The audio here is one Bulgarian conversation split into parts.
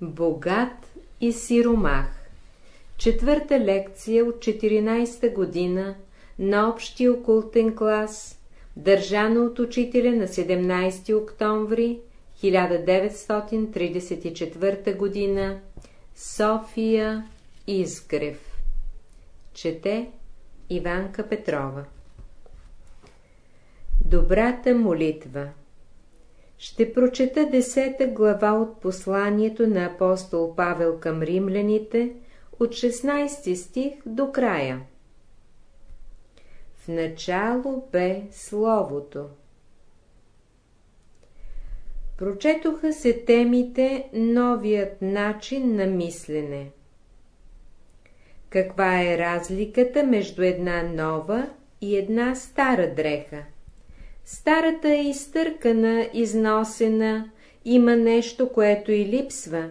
Богат и сиромах. Четвърта лекция от 14-та година на общия окултен клас, държана от учителя на 17 октомври 1934 година, София Изгрев. Чете Иванка Петрова. Добрата молитва Ще прочета десета глава от посланието на апостол Павел към римляните, от 16 стих до края. В начало бе Словото. Прочетоха се темите Новият начин на мислене. Каква е разликата между една нова и една стара дреха? Старата е изтъркана, износена, има нещо, което и липсва,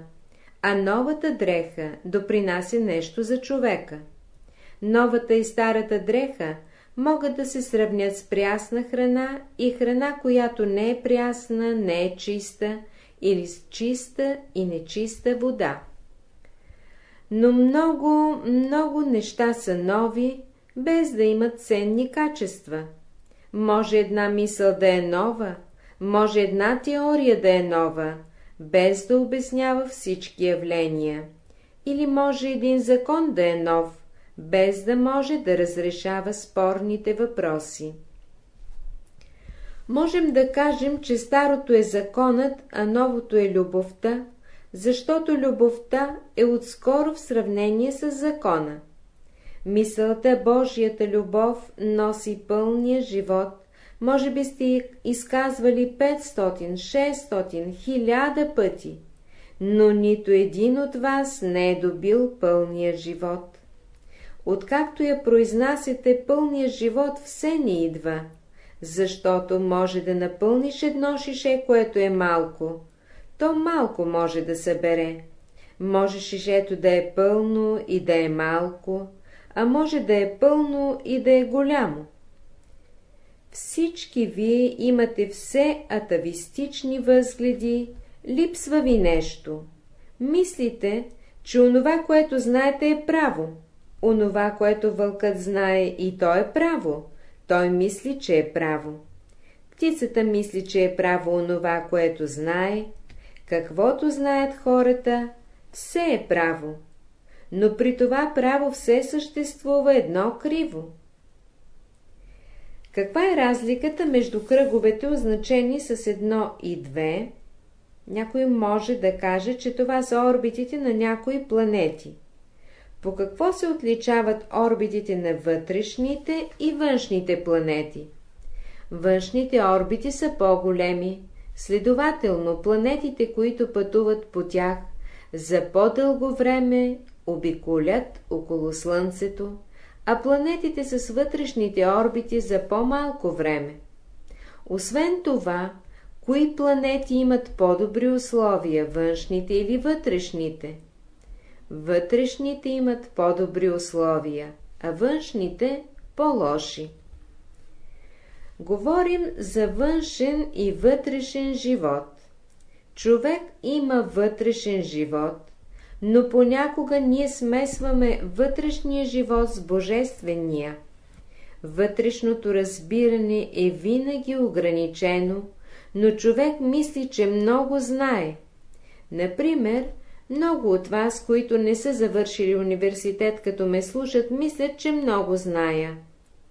а новата дреха допринася нещо за човека. Новата и старата дреха могат да се сравнят с прясна храна и храна, която не е прясна, не е чиста, или с чиста и нечиста вода. Но много, много неща са нови, без да имат ценни качества. Може една мисъл да е нова, може една теория да е нова, без да обяснява всички явления. Или може един закон да е нов, без да може да разрешава спорните въпроси. Можем да кажем, че старото е законът, а новото е любовта, защото любовта е отскоро в сравнение с закона. Мисълта Божията любов носи пълния живот. Може би сте изказвали 500, 600, 1000 пъти, но нито един от вас не е добил пълния живот. Откакто я произнасяте, пълния живот все не идва, защото може да напълниш едно шише, което е малко. То малко може да събере. Може шишето да е пълно и да е малко, а може да е пълно и да е голямо. Всички вие имате все атавистични възгледи, липсва ви нещо. Мислите, че онова, което знаете е право, онова, което вълкът знае и то е право, той мисли, че е право. Птицата мисли, че е право онова, което знае, каквото знаят хората, все е право. Но при това право все съществува едно криво. Каква е разликата между кръговете, означени с едно и две? Някой може да каже, че това са орбитите на някои планети. По какво се отличават орбитите на вътрешните и външните планети? Външните орбити са по-големи, следователно планетите, които пътуват по тях, за по-дълго време обиколят около Слънцето, а планетите с вътрешните орбити за по-малко време. Освен това, кои планети имат по-добри условия, външните или вътрешните? Вътрешните имат по-добри условия, а външните по-лоши. Говорим за външен и вътрешен живот. Човек има вътрешен живот, но понякога ние смесваме вътрешния живот с божествения. Вътрешното разбиране е винаги ограничено, но човек мисли, че много знае. Например, много от вас, които не са завършили университет, като ме слушат, мислят, че много зная.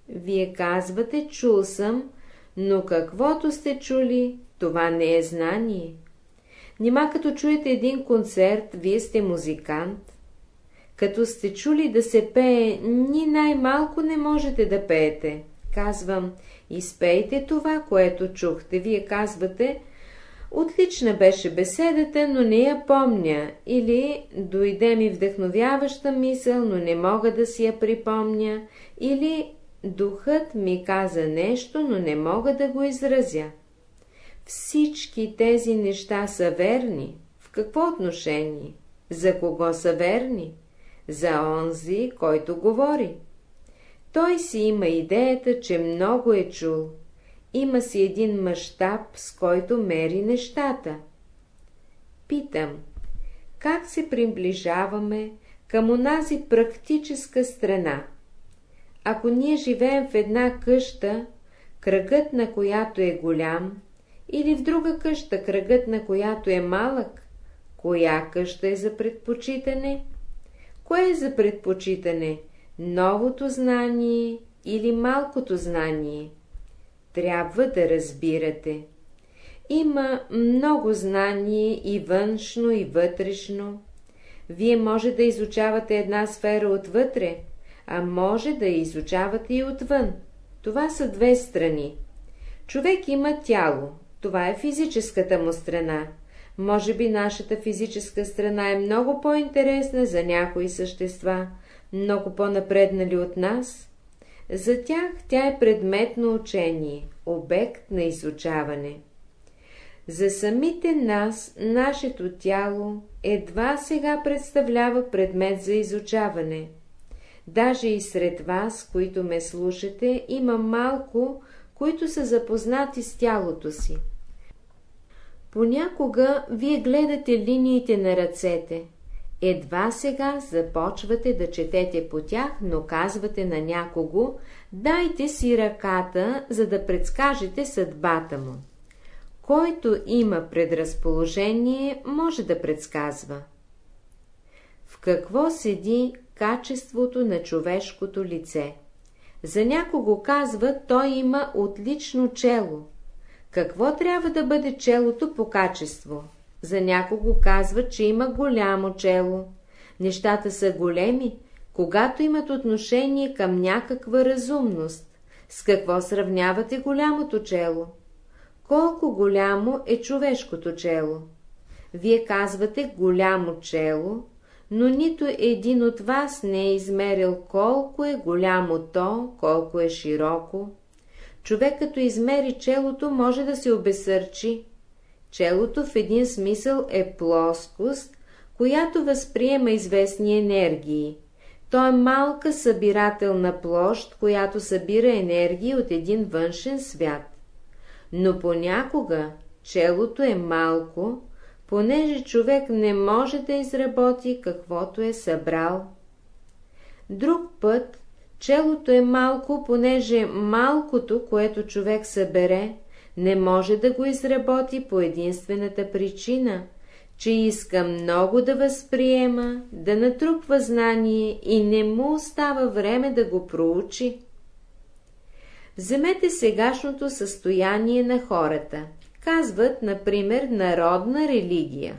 Вие казвате, чул съм, но каквото сте чули, това не е знание. Нима като чуете един концерт, вие сте музикант. Като сте чули да се пее, ни най-малко не можете да пеете. Казвам, изпейте това, което чухте. Вие казвате, Отлична беше беседата, но не я помня, или дойде ми вдъхновяваща мисъл, но не мога да си я припомня, или духът ми каза нещо, но не мога да го изразя. Всички тези неща са верни. В какво отношение? За кого са верни? За онзи, който говори. Той си има идеята, че много е чул, има си един мащаб, с който мери нещата. Питам, как се приближаваме към онази практическа страна. Ако ние живеем в една къща, кръгът на която е голям, или в друга къща, кръгът на която е малък, коя къща е за предпочитане? Кое е за предпочитане? Новото знание или малкото знание? Трябва да разбирате. Има много знание и външно, и вътрешно. Вие може да изучавате една сфера отвътре, а може да изучавате и отвън. Това са две страни. Човек има тяло, това е физическата му страна. Може би нашата физическа страна е много по-интересна за някои същества, много по-напреднали от нас. За тях тя е предмет на учение, обект на изучаване. За самите нас, нашето тяло едва сега представлява предмет за изучаване. Даже и сред вас, които ме слушате, има малко, които са запознати с тялото си. Понякога вие гледате линиите на ръцете. Едва сега започвате да четете по тях, но казвате на някого, дайте си ръката, за да предскажете съдбата му. Който има предразположение, може да предсказва. В какво седи качеството на човешкото лице? За някого казва, той има отлично чело. Какво трябва да бъде челото по качество? За някого казва, че има голямо чело. Нещата са големи, когато имат отношение към някаква разумност. С какво сравнявате голямото чело? Колко голямо е човешкото чело? Вие казвате голямо чело, но нито един от вас не е измерил колко е голямо то, колко е широко. Човек като измери челото може да се обесърчи. Челото в един смисъл е плоскост, която възприема известни енергии. То е малка събирателна площ, която събира енергии от един външен свят. Но понякога челото е малко, понеже човек не може да изработи каквото е събрал. Друг път челото е малко, понеже малкото, което човек събере, не може да го изработи по единствената причина, че иска много да възприема, да натрупва знание и не му остава време да го проучи. Вземете сегашното състояние на хората. Казват, например, народна религия.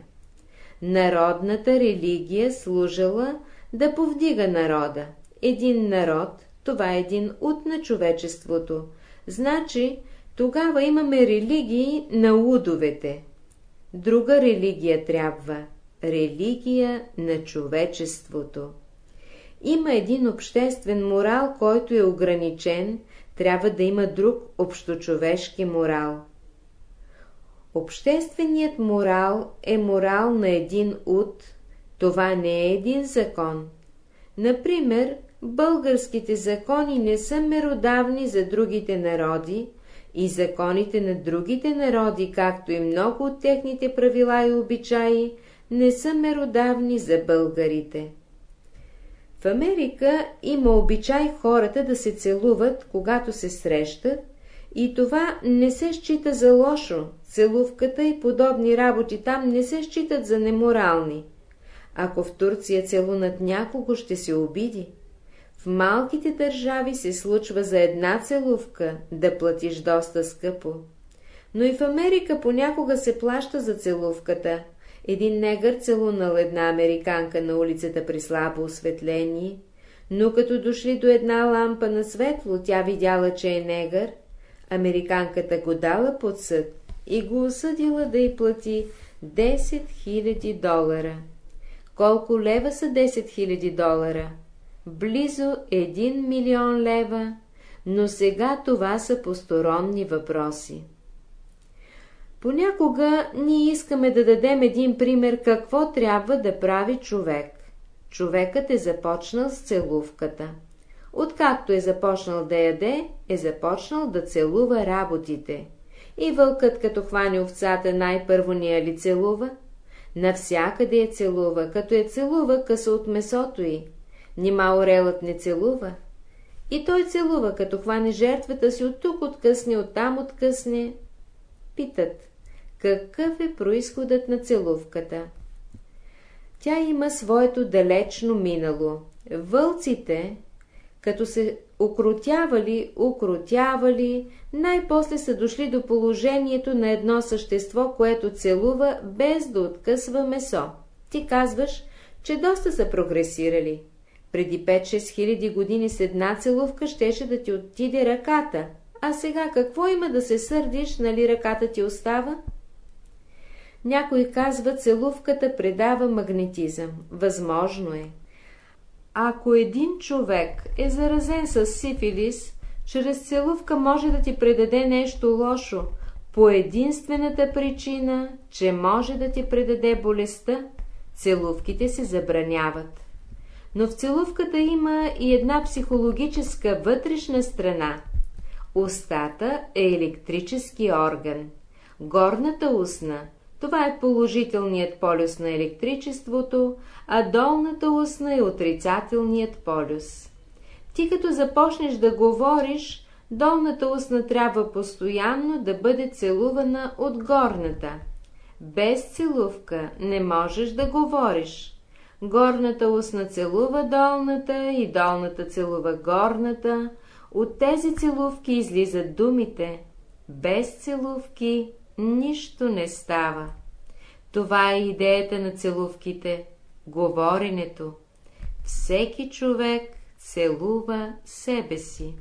Народната религия служила да повдига народа. Един народ, това е един ут на човечеството. Значи, тогава имаме религии на удовете. Друга религия трябва. Религия на човечеството. Има един обществен морал, който е ограничен, трябва да има друг общочовешки морал. Общественият морал е морал на един ут, това не е един закон. Например, българските закони не са меродавни за другите народи, и законите на другите народи, както и много от техните правила и обичаи, не са меродавни за българите. В Америка има обичай хората да се целуват, когато се срещат, и това не се счита за лошо, целувката и подобни работи там не се считат за неморални. Ако в Турция целунат някого, ще се обиди. В малките държави се случва за една целувка да платиш доста скъпо. Но и в Америка понякога се плаща за целувката. Един негър целунал една американка на улицата при слабо осветление, но като дошли до една лампа на светло, тя видяла, че е негър. Американката го дала под съд и го осъдила да й плати 10 000 долара. Колко лева са 10 000 долара? Близо 1 милион лева, но сега това са посторонни въпроси. Понякога ние искаме да дадем един пример какво трябва да прави човек. Човекът е започнал с целувката. Откакто е започнал да яде, е започнал да целува работите. И вълкът, като хване овцата, най-първо ни ли целува? Навсякъде я целува, като я целува къса от месото й. Нима орелът не целува? И той целува, като хване жертвата си от тук откъсне, оттам откъсне. Питат, какъв е происходът на целувката? Тя има своето далечно минало. Вълците, като се укротявали, укротявали, най-после са дошли до положението на едно същество, което целува, без да откъсва месо. Ти казваш, че доста са прогресирали. Преди 5-6 хиляди години с една целувка щеше да ти отиде ръката, а сега какво има да се сърдиш, нали ръката ти остава? Някой казва, целувката предава магнетизъм. Възможно е. Ако един човек е заразен с сифилис, чрез целувка може да ти предаде нещо лошо, по единствената причина, че може да ти предаде болестта, целувките се забраняват. Но в целувката има и една психологическа вътрешна страна. Устата е електрически орган. Горната устна – това е положителният полюс на електричеството, а долната устна е отрицателният полюс. Ти като започнеш да говориш, долната устна трябва постоянно да бъде целувана от горната. Без целувка не можеш да говориш. Горната устна целува долната и долната целува горната. От тези целувки излизат думите. Без целувки нищо не става. Това е идеята на целувките говоренето. Всеки човек целува себе си.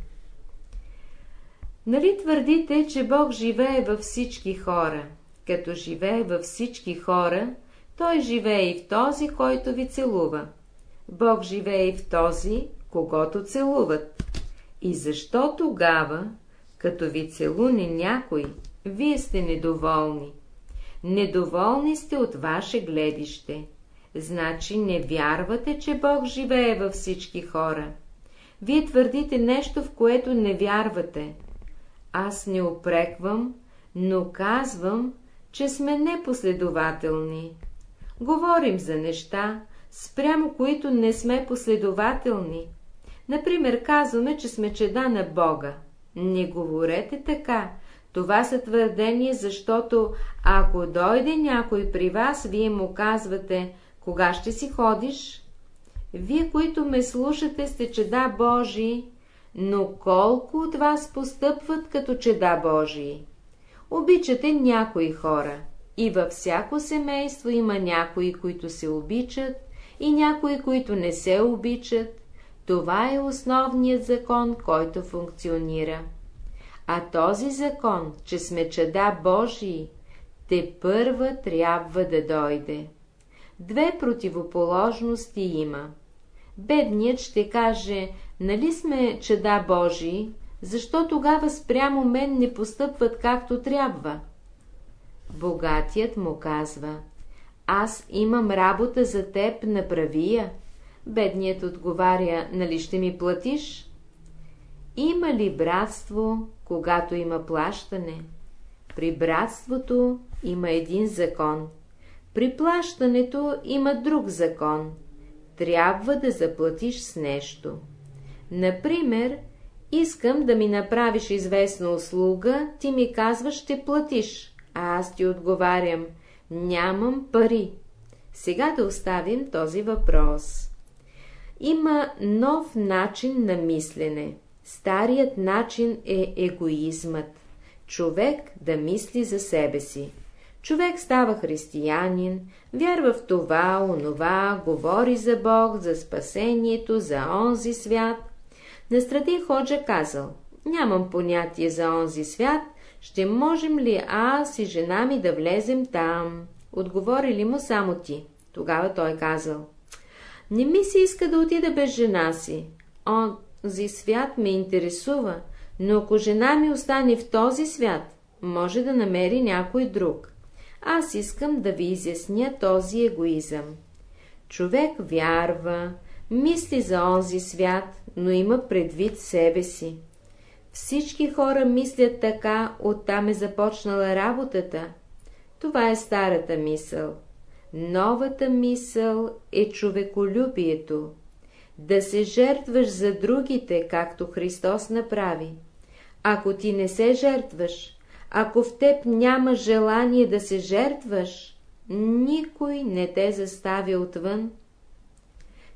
Нали твърдите, че Бог живее във всички хора? Като живее във всички хора, Той живее и в този, който ви целува. Бог живее и в този, когато целуват. И защо тогава, като ви целуне някой, вие сте недоволни? Недоволни сте от ваше гледище. Значи не вярвате, че Бог живее във всички хора. Вие твърдите нещо, в което не вярвате. Аз не опреквам, но казвам, че сме непоследователни. Говорим за неща, спрямо които не сме последователни. Например, казваме, че сме чеда на Бога. Не говорете така. Това са твърдения, защото ако дойде някой при вас, вие му казвате, кога ще си ходиш? Вие, които ме слушате, сте чеда Божии, но колко от вас постъпват като чеда Божии? Обичате някои хора. И във всяко семейство има някои, които се обичат, и някои, които не се обичат. Това е основният закон, който функционира. А този закон, че сме чеда Божии, те първа трябва да дойде. Две противоположности има. Бедният ще каже, нали сме чеда Божии, защо тогава спрямо мен не постъпват както трябва? Богатият му казва, аз имам работа за теб, направи я. Бедният отговаря, нали ще ми платиш? Има ли братство, когато има плащане? При братството има един закон – при плащането има друг закон. Трябва да заплатиш с нещо. Например, искам да ми направиш известна услуга, ти ми казваш, ще платиш, а аз ти отговарям, нямам пари. Сега да оставим този въпрос. Има нов начин на мислене. Старият начин е егоизмът. Човек да мисли за себе си. Човек става християнин, вярва в това, онова, говори за Бог, за спасението, за онзи свят. Настрадин Ходжа казал, нямам понятие за онзи свят, ще можем ли аз и жена ми да влезем там? Отговори ли му само ти? Тогава той казал, не ми се иска да отида без жена си. Онзи свят ме интересува, но ако жена ми остане в този свят, може да намери някой друг. Аз искам да ви изясня този егоизъм. Човек вярва, мисли за онзи свят, но има предвид себе си. Всички хора мислят така, оттам е започнала работата. Това е старата мисъл. Новата мисъл е човеколюбието, да се жертваш за другите, както Христос направи. Ако ти не се жертваш, ако в теб няма желание да се жертваш, никой не те заставя отвън.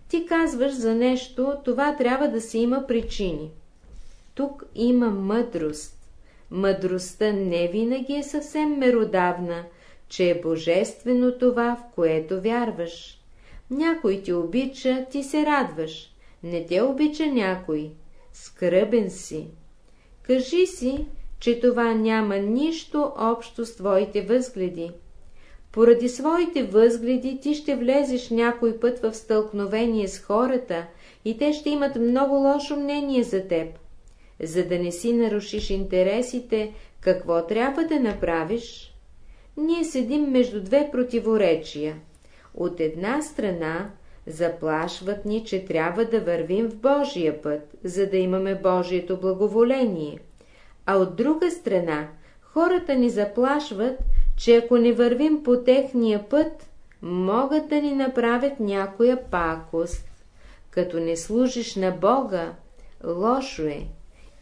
Ти казваш за нещо, това трябва да си има причини. Тук има мъдрост. Мъдростта не винаги е съвсем меродавна, че е божествено това, в което вярваш. Някой ти обича, ти се радваш. Не те обича някой. Скръбен си. Кажи си, че това няма нищо общо с твоите възгледи. Поради своите възгледи ти ще влезеш някой път в стълкновение с хората и те ще имат много лошо мнение за теб. За да не си нарушиш интересите, какво трябва да направиш? Ние седим между две противоречия. От една страна заплашват ни, че трябва да вървим в Божия път, за да имаме Божието благоволение. А от друга страна, хората ни заплашват, че ако не вървим по техния път, могат да ни направят някоя пакост. Като не служиш на Бога, лошо е.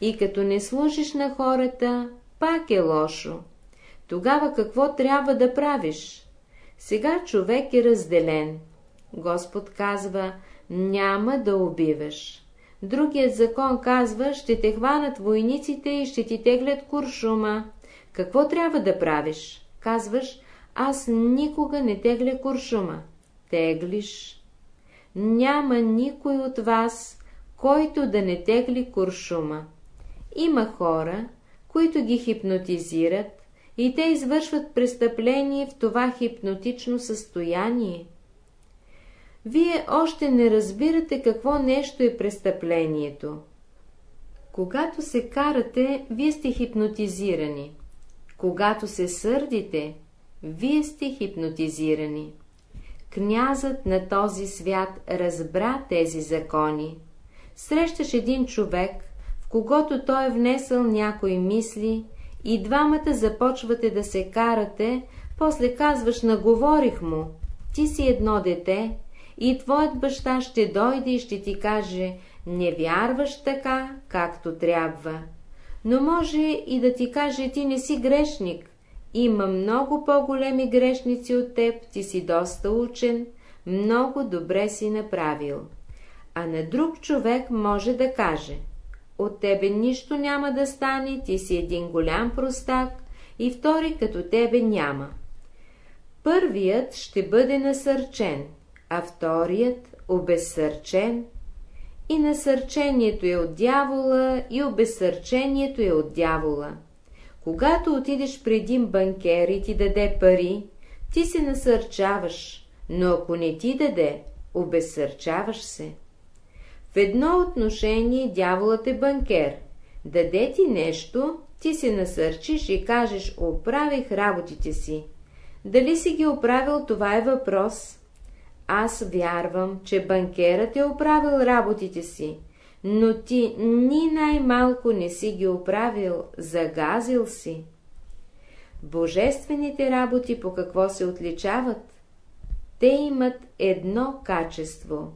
И като не служиш на хората, пак е лошо. Тогава какво трябва да правиш? Сега човек е разделен. Господ казва, няма да убиваш. Другият закон казва, ще те хванат войниците и ще ти теглят куршума. Какво трябва да правиш? Казваш, аз никога не тегля куршума. Теглиш. Няма никой от вас, който да не тегли куршума. Има хора, които ги хипнотизират и те извършват престъпление в това хипнотично състояние. Вие още не разбирате какво нещо е престъплението. Когато се карате, вие сте хипнотизирани. Когато се сърдите, вие сте хипнотизирани. Князът на този свят разбра тези закони. Срещаш един човек, в когото той е внесъл някои мисли, и двамата започвате да се карате, после казваш, наговорих му, ти си едно дете, и твоят баща ще дойде и ще ти каже, не вярваш така, както трябва. Но може и да ти каже, ти не си грешник. Има много по-големи грешници от теб, ти си доста учен, много добре си направил. А на друг човек може да каже, от тебе нищо няма да стане, ти си един голям простак, и втори като тебе няма. Първият ще бъде насърчен, а вторият обезсърчен. И насърчението е от дявола, и обезсърчението е от дявола. Когато отидеш при един банкер и ти даде пари, ти се насърчаваш, но ако не ти даде, обезсърчаваш се. В едно отношение дяволът е банкер. Даде ти нещо, ти се насърчиш и кажеш, оправих работите си. Дали си ги оправил, това е въпрос. Аз вярвам, че банкерът е оправил работите си, но ти ни най-малко не си ги оправил, загазил си. Божествените работи по какво се отличават? Те имат едно качество.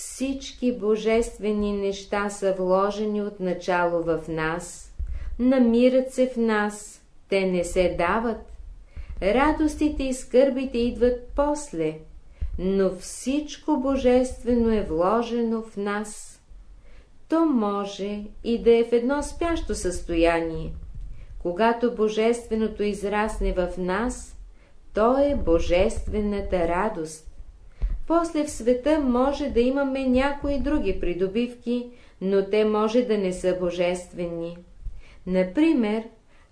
Всички божествени неща са вложени от начало в нас, намират се в нас, те не се дават. Радостите и скърбите идват после, но всичко божествено е вложено в нас. То може и да е в едно спящо състояние. Когато божественото израсне в нас, то е божествената радост. После в света може да имаме някои други придобивки, но те може да не са божествени. Например,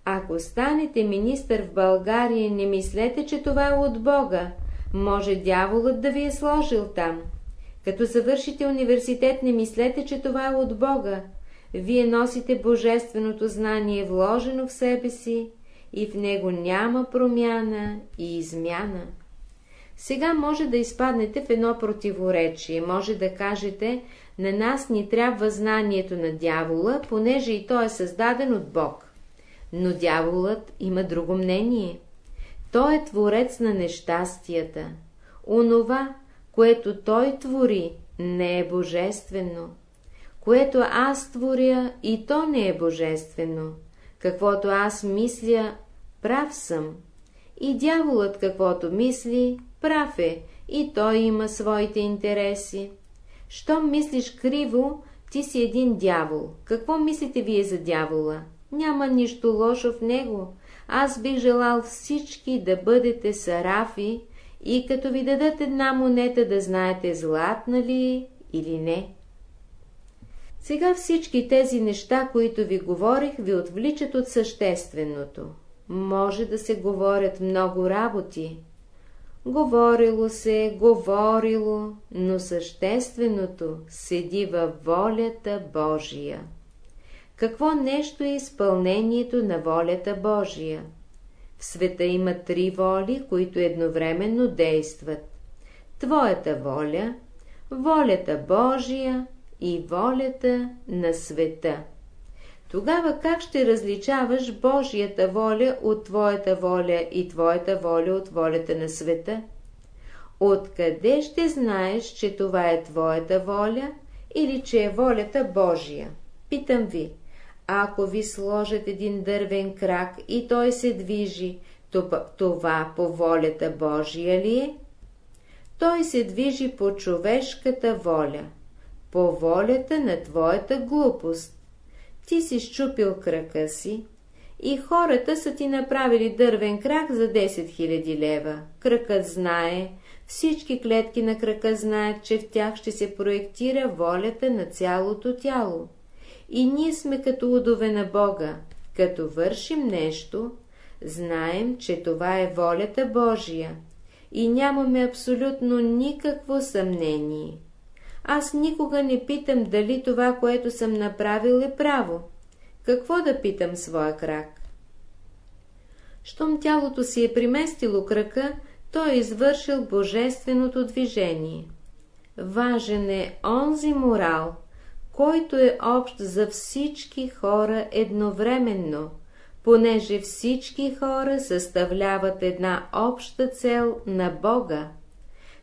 ако станете министър в България, не мислете, че това е от Бога, може дяволът да ви е сложил там. Като завършите университет, не мислете, че това е от Бога. Вие носите божественото знание, вложено в себе си, и в него няма промяна и измяна. Сега може да изпаднете в едно противоречие, може да кажете, на нас ни трябва знанието на дявола, понеже и той е създаден от Бог. Но дяволът има друго мнение. Той е творец на нещастията. Онова, което той твори, не е божествено. Което аз творя, и то не е божествено. Каквото аз мисля, прав съм. И дяволът каквото мисли, прав е, и той има своите интереси. Щом мислиш криво, ти си един дявол. Какво мислите вие за дявола? Няма нищо лошо в него. Аз бих желал всички да бъдете сарафи и като ви дадат една монета да знаете златна ли или не. Сега всички тези неща, които ви говорих, ви отвличат от същественото. Може да се говорят много работи. Говорило се, говорило, но същественото седи във волята Божия. Какво нещо е изпълнението на волята Божия? В света има три воли, които едновременно действат. Твоята воля, волята Божия и волята на света. Тогава как ще различаваш Божията воля от твоята воля и твоята воля от волята на света? Откъде ще знаеш, че това е твоята воля или че е волята Божия? Питам ви, ако ви сложат един дървен крак и той се движи, това по волята Божия ли е? Той се движи по човешката воля, по волята на твоята глупост. Ти си щупил крака си и хората са ти направили дървен крак за 10 000 лева. Кракът знае, всички клетки на крака знаят, че в тях ще се проектира волята на цялото тяло. И ние сме като удове на Бога. Като вършим нещо, знаем, че това е волята Божия и нямаме абсолютно никакво съмнение. Аз никога не питам дали това, което съм направил е право. Какво да питам своя крак? Щом тялото си е приместило крака, той е извършил божественото движение. Важен е онзи морал, който е общ за всички хора едновременно, понеже всички хора съставляват една обща цел на Бога.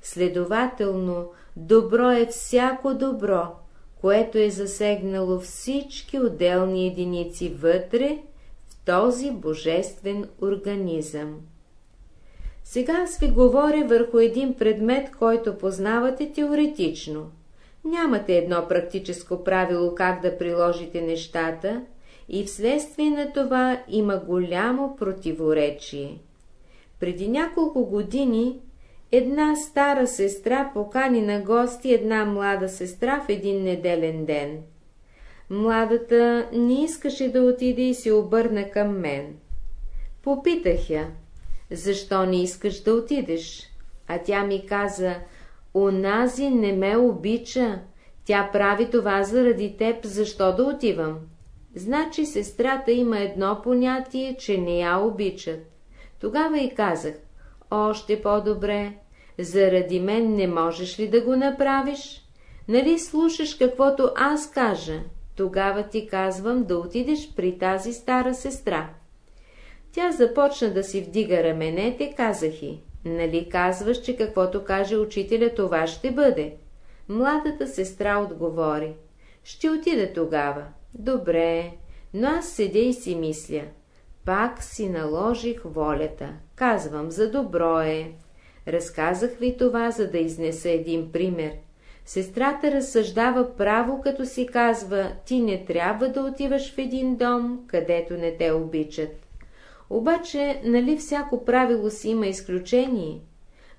Следователно, добро е всяко добро, което е засегнало всички отделни единици вътре в този божествен организъм. Сега аз ви говоря върху един предмет, който познавате теоретично – Нямате едно практическо правило как да приложите нещата и вследствие на това има голямо противоречие. Преди няколко години една стара сестра покани на гости една млада сестра в един неделен ден. Младата не искаше да отиде и се обърна към мен. Попитах я, защо не искаш да отидеш? А тя ми каза, Онази не ме обича. Тя прави това заради теб, защо да отивам? Значи сестрата има едно понятие, че не я обичат. Тогава и казах, още по-добре, заради мен не можеш ли да го направиш? Нали слушаш каквото аз кажа? Тогава ти казвам да отидеш при тази стара сестра. Тя започна да си вдига раменете, казах и. Нали казваш, че каквото каже учителя, това ще бъде? Младата сестра отговори. Ще отида тогава. Добре, но аз седя и си мисля. Пак си наложих волята. Казвам, за добро е. Разказах ви това, за да изнеса един пример. Сестрата разсъждава право, като си казва, ти не трябва да отиваш в един дом, където не те обичат. Обаче, нали всяко правило си има изключение?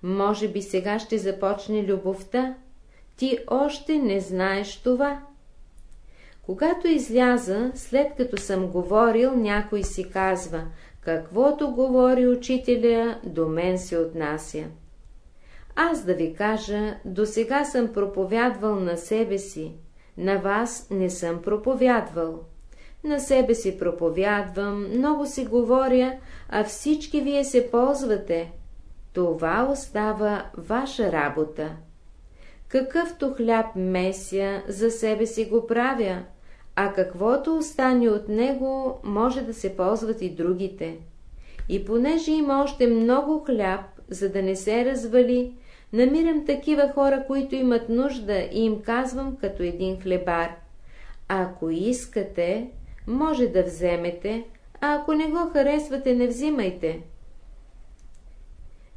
Може би сега ще започне любовта. Ти още не знаеш това. Когато изляза, след като съм говорил, някой си казва, каквото говори учителя, до мен се отнася. Аз да ви кажа, до сега съм проповядвал на себе си, на вас не съм проповядвал. На себе си проповядвам, много си говоря, а всички вие се ползвате. Това остава ваша работа. Какъвто хляб меся, за себе си го правя, а каквото остане от него, може да се ползват и другите. И понеже има още много хляб, за да не се развали, намирам такива хора, които имат нужда и им казвам като един хлебар. Ако искате, може да вземете, а ако не го харесвате, не взимайте.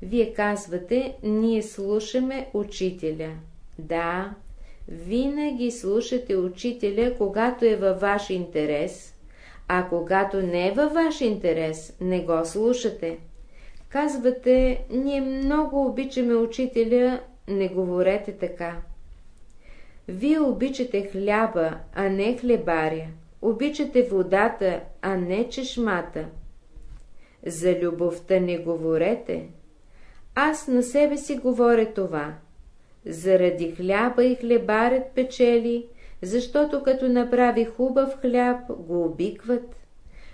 Вие казвате, ние слушаме учителя. Да, винаги слушате учителя, когато е във ваш интерес, а когато не е във ваш интерес, не го слушате. Казвате, ние много обичаме учителя, не говорете така. Вие обичате хляба, а не хлебаря. Обичате водата, а не чешмата. За любовта не говорете. Аз на себе си говоря това. Заради хляба и хлебарят печели, защото като направи хубав хляб, го обикват.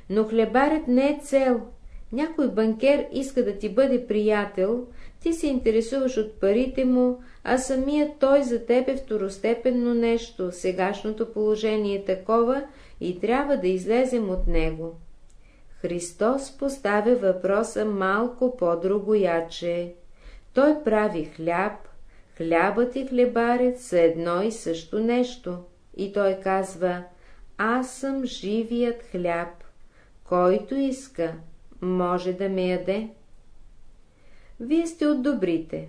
Но хлебарят не е цел. Някой банкер иска да ти бъде приятел, ти се интересуваш от парите му, а самият той за теб е второстепенно нещо, сегашното положение е такова и трябва да излезем от него. Христос поставя въпроса малко по-другояче. Той прави хляб, хлябът и хлебарец са едно и също нещо. И той казва, аз съм живият хляб, който иска, може да ме яде. Вие сте от добрите.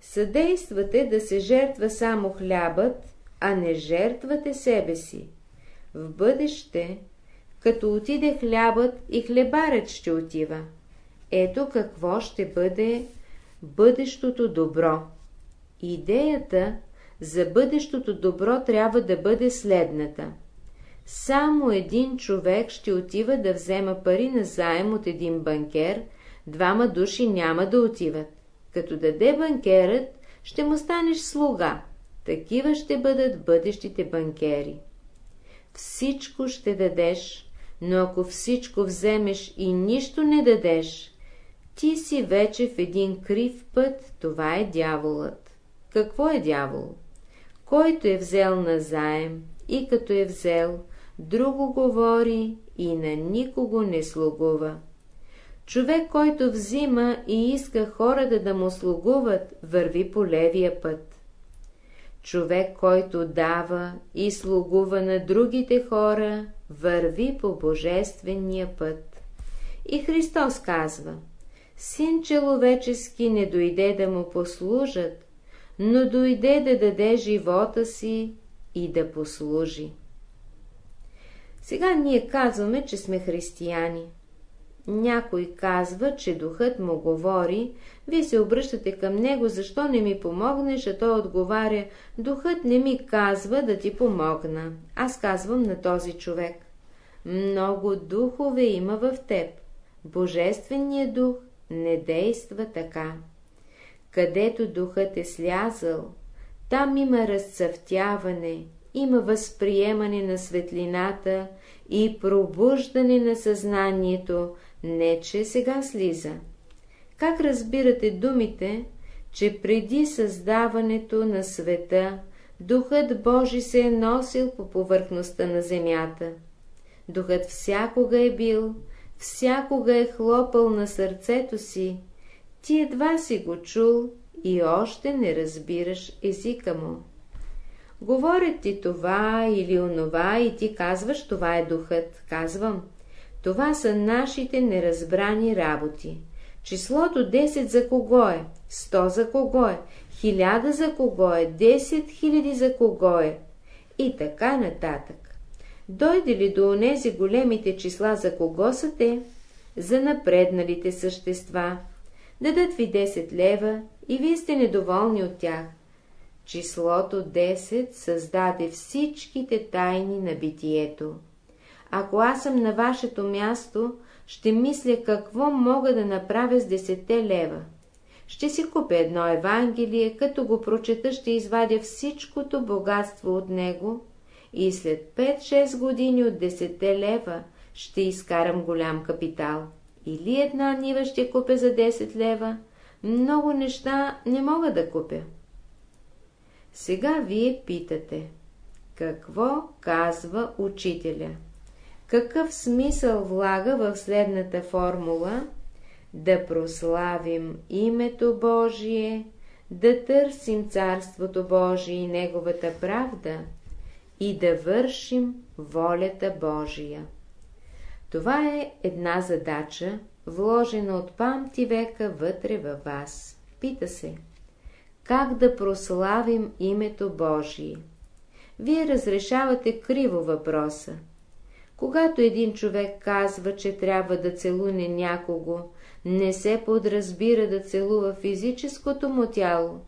Съдействате да се жертва само хлябът, а не жертвате себе си. В бъдеще, като отиде хлябът и хлебарът ще отива. Ето какво ще бъде бъдещото добро. Идеята за бъдещото добро трябва да бъде следната. Само един човек ще отива да взема пари на заем от един банкер, двама души няма да отиват. Като даде банкерът, ще му станеш слуга. Такива ще бъдат бъдещите банкери. Всичко ще дадеш, но ако всичко вземеш и нищо не дадеш, ти си вече в един крив път, това е дяволът. Какво е дявол? Който е взел на заем и като е взел, друго говори и на никого не слугува. Човек, който взима и иска хората да му слугуват, върви по левия път. Човек, който дава и слугува на другите хора, върви по божествения път. И Христос казва, Син човечески не дойде да му послужат, но дойде да даде живота си и да послужи. Сега ние казваме, че сме християни. Някой казва, че духът му говори, вие се обръщате към него, защо не ми помогнеш, а той отговаря, духът не ми казва да ти помогна. Аз казвам на този човек. Много духове има в теб. Божественият дух не действа така. Където духът е слязал, там има разцъфтяване, има възприемане на светлината и пробуждане на съзнанието, не че сега слиза. Как разбирате думите, че преди създаването на света Духът Божи се е носил по повърхността на земята? Духът всякога е бил, всякога е хлопал на сърцето си, ти едва си го чул и още не разбираш езика му. Говорят ти това или онова и ти казваш, това е духът. Казвам, това са нашите неразбрани работи. Числото 10 за кого е? 100 за кого е? 1000 за кого е? 10 000 за кого е? И така нататък. Дойде ли до онези големите числа за кого са те? За напредналите същества. Дадат ви 10 лева и вие сте недоволни от тях. Числото 10 създаде всичките тайни на битието. Ако аз съм на вашето място, ще мисля какво мога да направя с 10 лева. Ще си купя едно Евангелие, като го прочета, ще извадя всичкото богатство от него и след 5-6 години от 10 лева ще изкарам голям капитал. Или една нива ще купя за 10 лева, много неща не мога да купя. Сега вие питате, какво казва учителя? Какъв смисъл влага в следната формула да прославим името Божие, да търсим Царството Божие и Неговата правда и да вършим волята Божия. Това е една задача, вложена от памти века вътре във вас. Пита се, как да прославим името Божие? Вие разрешавате криво въпроса. Когато един човек казва, че трябва да целуне някого, не се подразбира да целува физическото му тяло.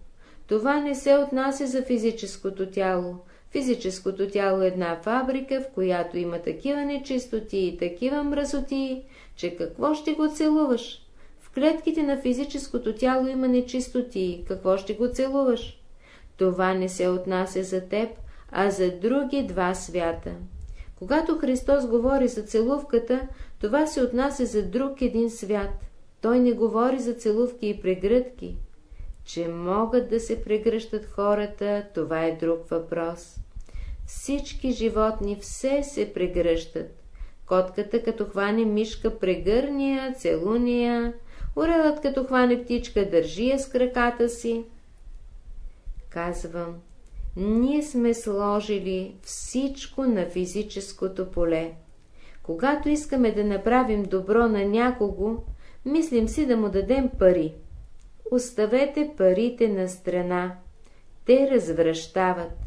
Това не се отнася за физическото тяло. Физическото тяло е една фабрика, в която има такива нечистоти и такива мразоти, че какво ще го целуваш? В клетките на физическото тяло има нечистоти, какво ще го целуваш? Това не се отнася за теб, а за други два свята. Когато Христос говори за целувката, това се отнася за друг един свят. Той не говори за целувки и прегръдки. Че могат да се прегръщат хората, това е друг въпрос. Всички животни все се прегръщат. Котката като хване мишка прегърния, целуния, орелът като хване птичка държи я с краката си. Казвам, ние сме сложили всичко на физическото поле. Когато искаме да направим добро на някого, мислим си да му дадем пари. Оставете парите на страна. Те развръщават.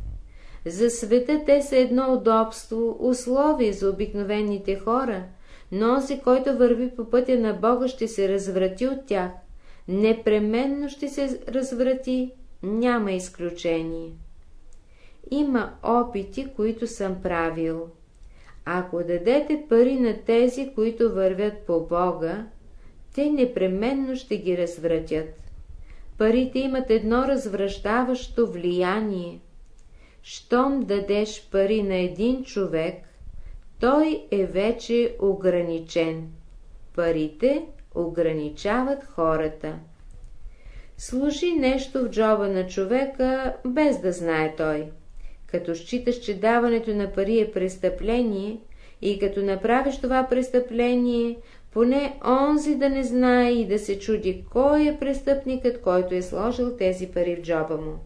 За света те са едно удобство, условие за обикновените хора, но онзи, който върви по пътя на Бога, ще се разврати от тях. Непременно ще се разврати, няма изключение. Има опити, които съм правил. Ако дадете пари на тези, които вървят по Бога, те непременно ще ги развратят. Парите имат едно развръщаващо влияние. Щом дадеш пари на един човек, той е вече ограничен. Парите ограничават хората. Служи нещо в джоба на човека, без да знае той. Като считаш, че даването на пари е престъпление, и като направиш това престъпление, поне онзи да не знае и да се чуди кой е престъпникът, който е сложил тези пари в джоба му.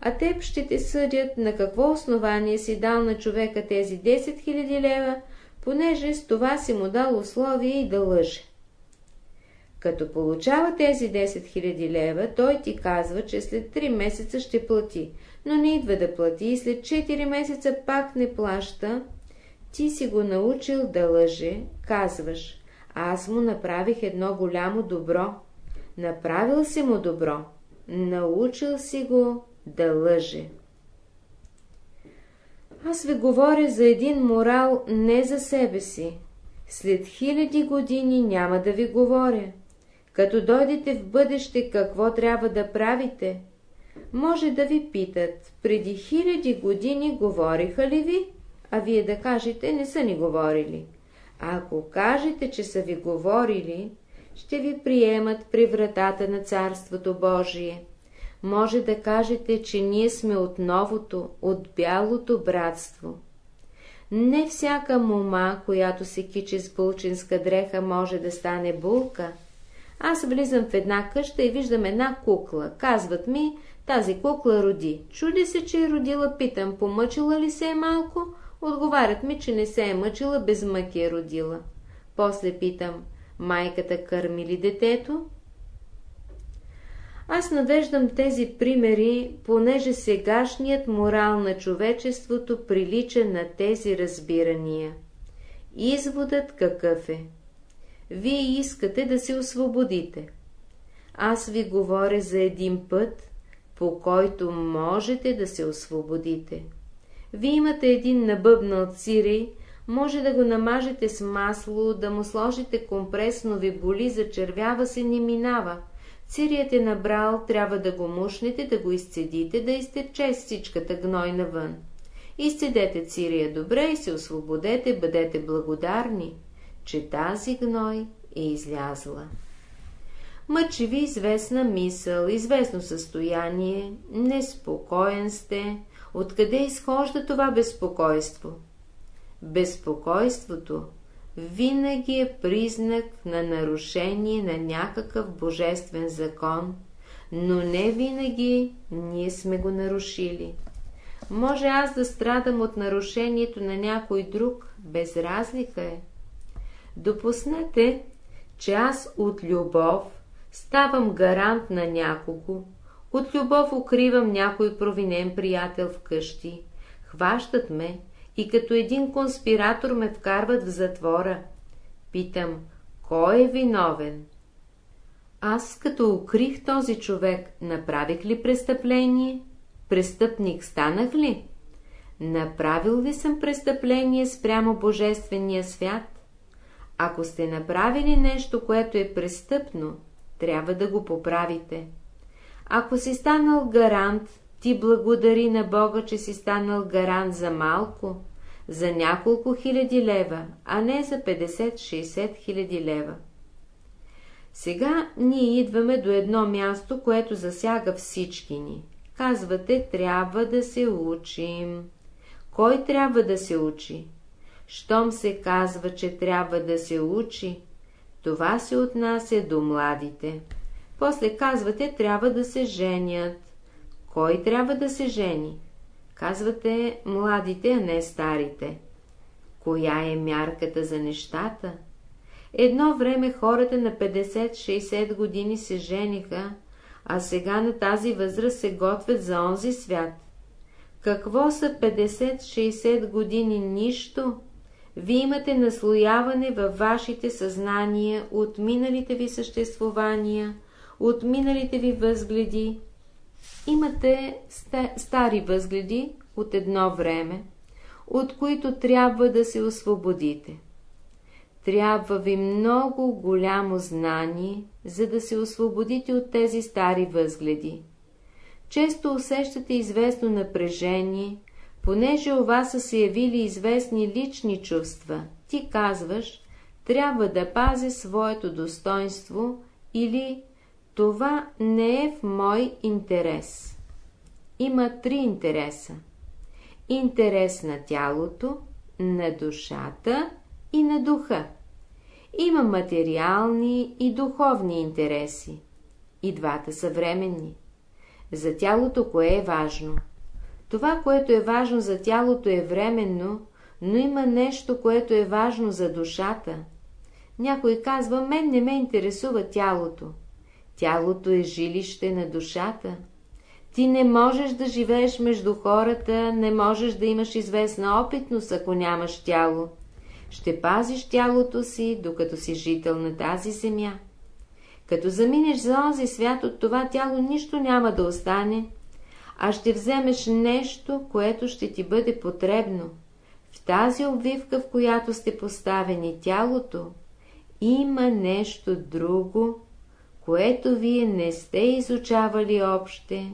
А теб ще те съдят на какво основание си дал на човека тези 10 000 лева, понеже с това си му дал условие и да лъже. Като получава тези 10 000 лева, той ти казва, че след 3 месеца ще плати, но не идва да плати и след 4 месеца пак не плаща, ти си го научил да лъже, казваш, аз му направих едно голямо добро. Направил си му добро, научил си го да лъже. Аз ви говоря за един морал не за себе си. След хиляди години няма да ви говоря. Като дойдете в бъдеще, какво трябва да правите? Може да ви питат, преди хиляди години говориха ли ви? А вие да кажете, не са ни говорили. А ако кажете, че са ви говорили, ще ви приемат при вратата на Царството Божие. Може да кажете, че ние сме от новото, от бялото братство. Не всяка мома, която се кичи с булчинска дреха, може да стане булка. Аз влизам в една къща и виждам една кукла. Казват ми, тази кукла роди. Чуди се, че е родила, питам, помъчила ли се е малко? Отговарят ми, че не се е мъчила, без мъки е родила. После питам, майката кърми ли детето? Аз навеждам тези примери, понеже сегашният морал на човечеството прилича на тези разбирания. Изводът какъв е? Вие искате да се освободите. Аз ви говоря за един път, по който можете да се освободите. Вие имате един набъбнал цирей, може да го намажете с масло, да му сложите компрес, но ви боли, зачервява се, не минава. Цирият е набрал, трябва да го мушнете, да го изцедите, да изтече всичката гной навън. Изцедете цирия добре и се освободете, бъдете благодарни, че тази гной е излязла. Мъчи ви известна мисъл, известно състояние, неспокоен сте. Откъде изхожда това безпокойство? Безпокойството винаги е признак на нарушение на някакъв божествен закон, но не винаги ние сме го нарушили. Може аз да страдам от нарушението на някой друг, без разлика е. Допуснете, че аз от любов ставам гарант на някого, от любов укривам някой провинен приятел вкъщи, хващат ме и като един конспиратор ме вкарват в затвора. Питам, кой е виновен? Аз като укрих този човек, направих ли престъпление? Престъпник станах ли? Направил ли съм престъпление спрямо Божествения свят? Ако сте направили нещо, което е престъпно, трябва да го поправите. Ако си станал гарант, ти благодари на Бога, че си станал гарант за малко, за няколко хиляди лева, а не за 50-60 хиляди лева. Сега ние идваме до едно място, което засяга всички ни. Казвате, трябва да се учим. Кой трябва да се учи? Щом се казва, че трябва да се учи, това се отнася до младите. После казвате, трябва да се женят. Кой трябва да се жени? Казвате, младите, а не старите. Коя е мярката за нещата? Едно време хората на 50-60 години се жениха, а сега на тази възраст се готвят за онзи свят. Какво са 50-60 години нищо? Вие имате наслояване във вашите съзнания от миналите ви съществувания, от миналите ви възгледи. Имате стари възгледи от едно време, от които трябва да се освободите. Трябва ви много голямо знание, за да се освободите от тези стари възгледи. Често усещате известно напрежение, понеже у вас са се явили известни лични чувства. Ти казваш, трябва да пазя своето достоинство или това не е в мой интерес. Има три интереса. Интерес на тялото, на душата и на духа. Има материални и духовни интереси. И двата са временни. За тялото кое е важно? Това, което е важно за тялото е временно, но има нещо, което е важно за душата. Някой казва, мен не ме интересува тялото. Тялото е жилище на душата. Ти не можеш да живееш между хората, не можеш да имаш известна опитност, ако нямаш тяло ще пазиш тялото си, докато си жител на тази земя. Като заминеш за онзи свят, от това тяло нищо няма да остане, а ще вземеш нещо, което ще ти бъде потребно. В тази обвивка, в която сте поставени тялото, има нещо друго, което вие не сте изучавали още,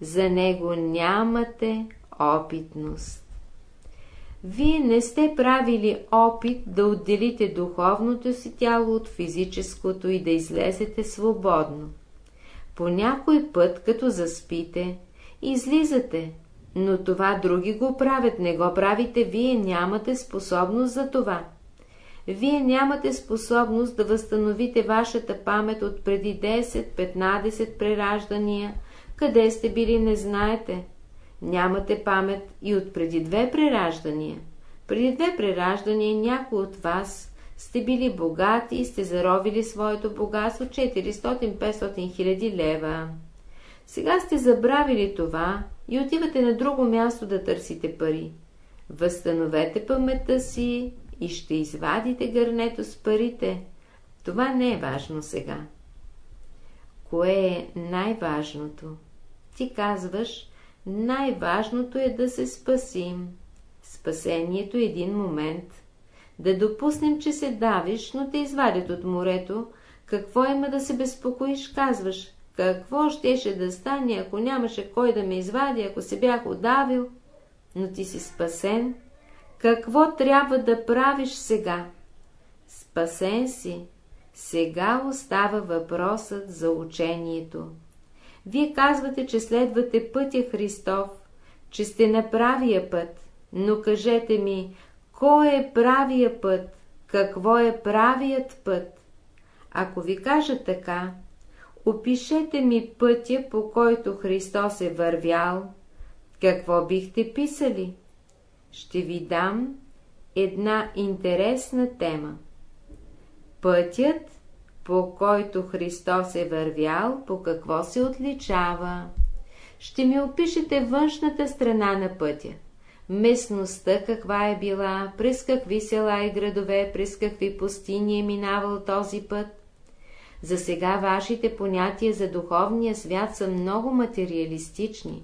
за него нямате опитност. Вие не сте правили опит да отделите духовното си тяло от физическото и да излезете свободно. По някой път, като заспите, излизате, но това други го правят, не го правите, вие нямате способност за това. Вие нямате способност да възстановите вашата памет от преди 10-15 прераждания, къде сте били не знаете. Нямате памет и от преди две прераждания. Преди две прераждания някои от вас сте били богати и сте заровили своето богатство 400-500 хиляди лева. Сега сте забравили това и отивате на друго място да търсите пари. Възстановете паметта си и ще извадите гърнето с парите. Това не е важно сега. Кое е най-важното? Ти казваш, най-важното е да се спасим. Спасението е един момент. Да допуснем, че се давиш, но те извадят от морето. Какво има да се безпокоиш, казваш? Какво щеше да стане, ако нямаше кой да ме извади, ако се бях удавил? Но ти си спасен. Какво трябва да правиш сега? Спасен си. Сега остава въпросът за учението. Вие казвате, че следвате пътя Христов, че сте на правия път, но кажете ми, кой е правия път, какво е правият път. Ако ви кажа така, опишете ми пътя, по който Христос е вървял, какво бихте писали? Ще ви дам една интересна тема. Пътят, по който Христос е вървял, по какво се отличава? Ще ми опишете външната страна на пътя. Местността каква е била, през какви села и градове, през какви пустини е минавал този път. За сега вашите понятия за духовния свят са много материалистични.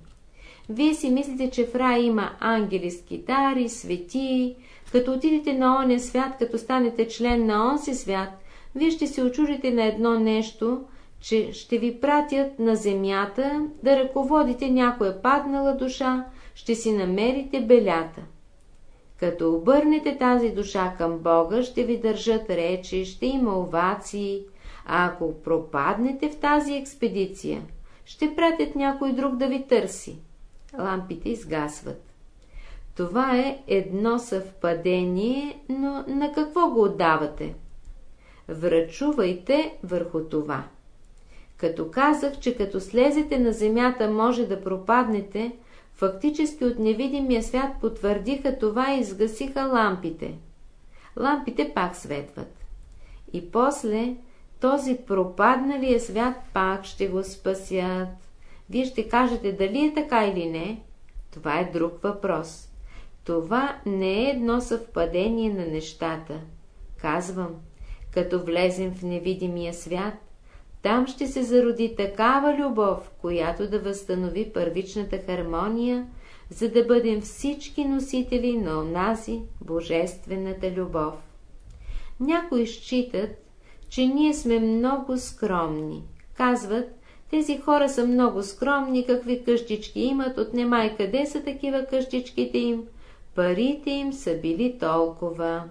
Вие си мислите, че в рай има ангели с китари, светии. Като отидете на оня свят, като станете член на онзи свят, вие ще се очудите на едно нещо, че ще ви пратят на земята да ръководите някоя паднала душа, ще си намерите белята. Като обърнете тази душа към Бога, ще ви държат речи, ще има овации, а ако пропаднете в тази експедиция, ще пратят някой друг да ви търси. Лампите изгасват. Това е едно съвпадение, но на какво го отдавате? Врачувайте върху това. Като казах, че като слезете на земята може да пропаднете, фактически от невидимия свят потвърдиха това и изгасиха лампите. Лампите пак светват. И после този пропадналия свят пак ще го спасят. Вие ще кажете дали е така или не. Това е друг въпрос. Това не е едно съвпадение на нещата. Казвам, като влезем в невидимия свят, там ще се зароди такава любов, която да възстанови първичната хармония, за да бъдем всички носители на онази божествената любов. Някои считат, че ние сме много скромни. Казват, тези хора са много скромни, какви къщички имат, отнемай къде са такива къщичките им, парите им са били толкова.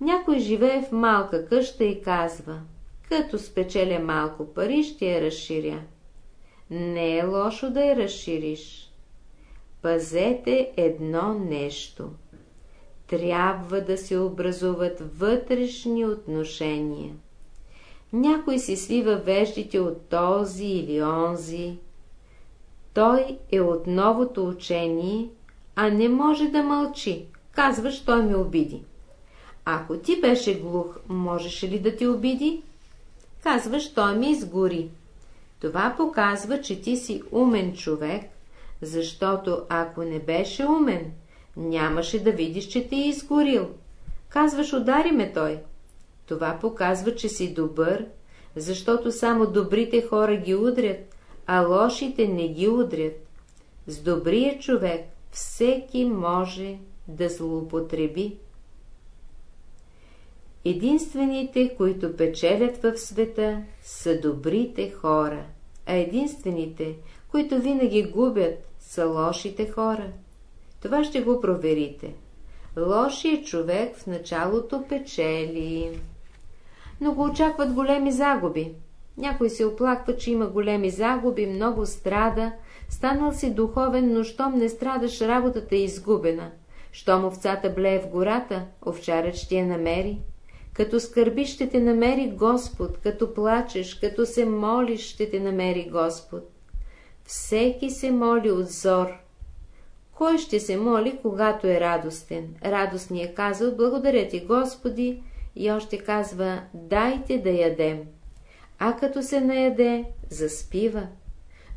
Някой живее в малка къща и казва, като спечеля малко пари, ще я разширя. Не е лошо да я разшириш. Пазете едно нещо. Трябва да се образуват вътрешни отношения. Някой си свива веждите от този или онзи. Той е от новото учение, а не може да мълчи. Казваш, той ме обиди. Ако ти беше глух, можеше ли да ти обиди? Казваш, той ми изгори. Това показва, че ти си умен човек, защото ако не беше умен, нямаше да видиш, че ти е изгорил. Казваш, удари ме той. Това показва, че си добър, защото само добрите хора ги удрят, а лошите не ги удрят. С добрия човек всеки може да злоупотреби. Единствените, които печелят в света, са добрите хора, а единствените, които винаги губят, са лошите хора. Това ще го проверите. Лошият човек в началото печели, но го очакват големи загуби. Някой се оплаква, че има големи загуби, много страда, станал си духовен, но щом не страдаш, работата е изгубена. Щом овцата блее в гората, овчарят ще я намери. Като скърби ще те намери Господ, като плачеш, като се молиш ще те намери Господ. Всеки се моли от зор. Кой ще се моли, когато е радостен? Радостният казва, благодаря ти, Господи, и още казва, дайте да ядем. А като се наяде, заспива.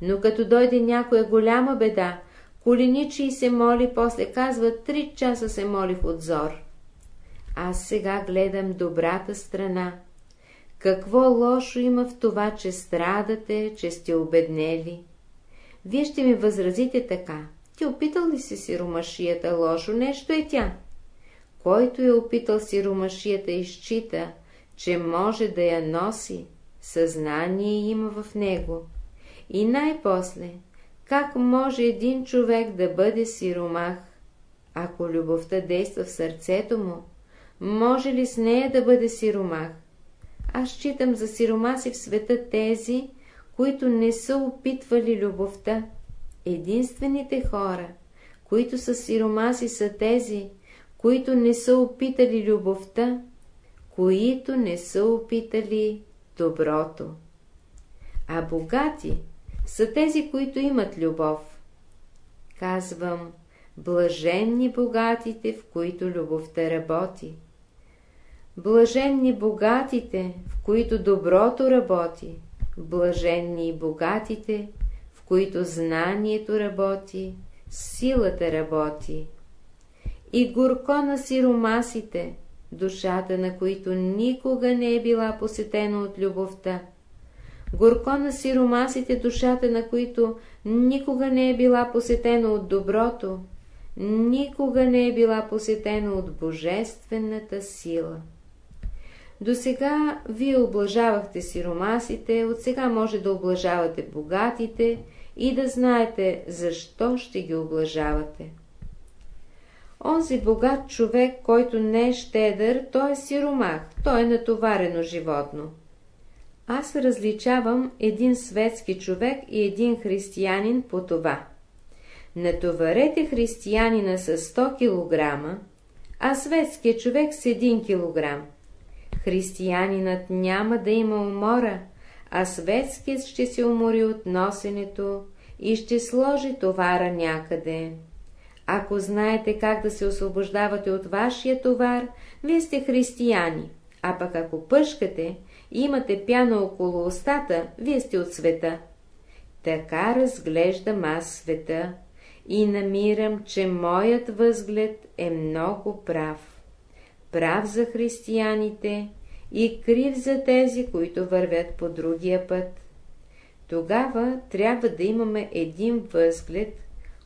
Но като дойде някоя голяма беда, коленичи и се моли, после казва, три часа се молих от зор. Аз сега гледам добрата страна. Какво лошо има в това, че страдате, че сте обеднели? Вие ще ми възразите така. Ти опитал ли си сиромашията? Лошо нещо е тя. Който е опитал сиромашията и счита, че може да я носи, съзнание има в него. И най-после, как може един човек да бъде сиромах? Ако любовта действа в сърцето му, може ли с нея да бъде сиромах? Аз считам за сиромаси в света тези, които не са опитвали любовта. Единствените хора, които са сиромаси, са тези, които не са опитали любовта, които не са опитали доброто. А богати са тези, които имат любов. Казвам, блаженни богатите, в които любовта работи. Блаженни богатите, в които доброто работи. Блаженни и богатите, в които знанието работи, силата работи. И горко на сиромасите, душата на които никога не е била посетена от любовта. Горко на сиромасите, душата на които никога не е била посетена от доброто, никога не е била посетена от божествената сила. До сега вие облажавахте сиромасите, от сега може да облажавате богатите и да знаете защо ще ги облажавате. Онзи богат човек, който не е щедър, той е сиромах, той е натоварено животно. Аз различавам един светски човек и един християнин по това. Натоварете християнина с 100 кг, а светският човек с 1 кг. Християнинът няма да има умора, а светският ще се умори от носенето и ще сложи товара някъде. Ако знаете как да се освобождавате от вашия товар, вие сте християни, а пък ако пъшкате и имате пяна около устата, вие сте от света. Така разглеждам аз света и намирам, че моят възглед е много прав. Прав за християните и крив за тези, които вървят по другия път. Тогава трябва да имаме един възглед,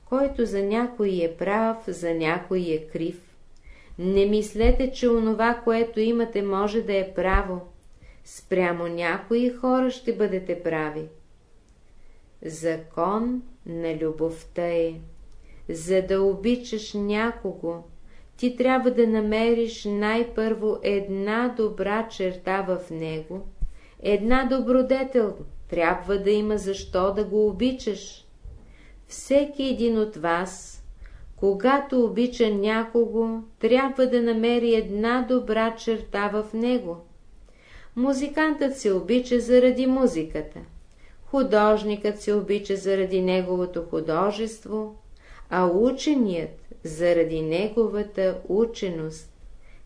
който за някой е прав, за някой е крив. Не мислете, че онова, което имате, може да е право. Спрямо някои хора ще бъдете прави. Закон на любовта е. За да обичаш някого, ти трябва да намериш най-първо една добра черта в него, една добродетел трябва да има защо да го обичаш. Всеки един от вас, когато обича някого, трябва да намери една добра черта в него. Музикантът се обича заради музиката, художникът се обича заради неговото художество, а ученият заради неговата ученост,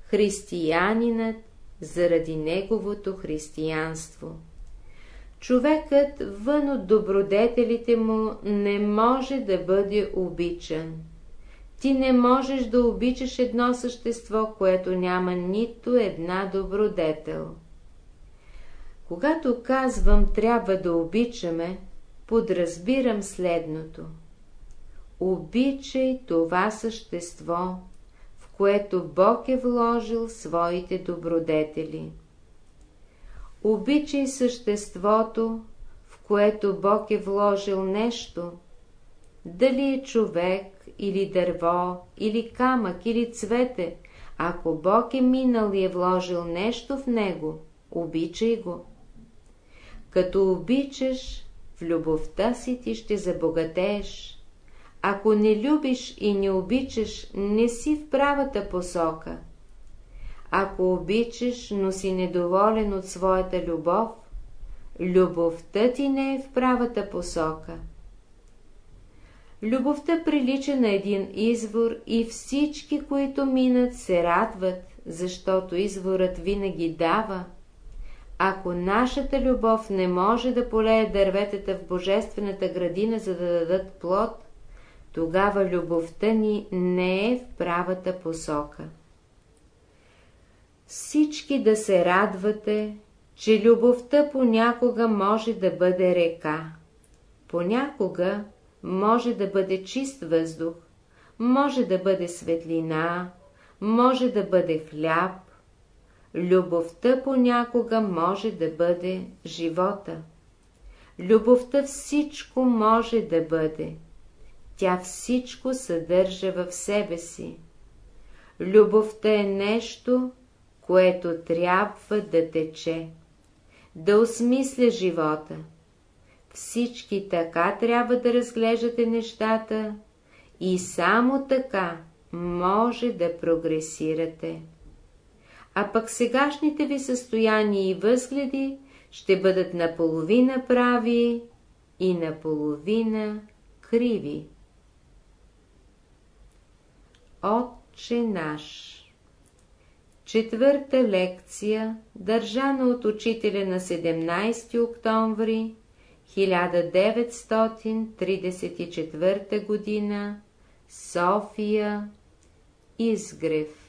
християнинът заради неговото християнство. Човекът вън от добродетелите му не може да бъде обичан. Ти не можеш да обичаш едно същество, което няма нито една добродетел. Когато казвам трябва да обичаме, подразбирам следното. Обичай това същество, в което Бог е вложил своите добродетели. Обичай съществото, в което Бог е вложил нещо, дали е човек, или дърво, или камък, или цвете, ако Бог е минал и е вложил нещо в него, обичай го. Като обичаш, в любовта си ти ще забогатееш. Ако не любиш и не обичаш, не си в правата посока. Ако обичаш, но си недоволен от своята любов, любовта ти не е в правата посока. Любовта прилича на един извор и всички, които минат, се радват, защото изворът винаги дава. Ако нашата любов не може да полее дърветата в божествената градина, за да дадат плод, тогава любовта ни не е в правата посока. Всички да се радвате, че любовта понякога може да бъде река, понякога може да бъде чист въздух, може да бъде светлина, може да бъде хляб. Любовта понякога може да бъде живота. Любовта всичко може да бъде. Тя всичко съдържа в себе си. Любовта е нещо, което трябва да тече, да осмисля живота. Всички така трябва да разглеждате нещата и само така може да прогресирате. А пък сегашните ви състояния и възгледи ще бъдат наполовина прави и наполовина криви. Отче наш Четвърта лекция, държана от учителя на 17 октомври 1934 г. София, Изгрев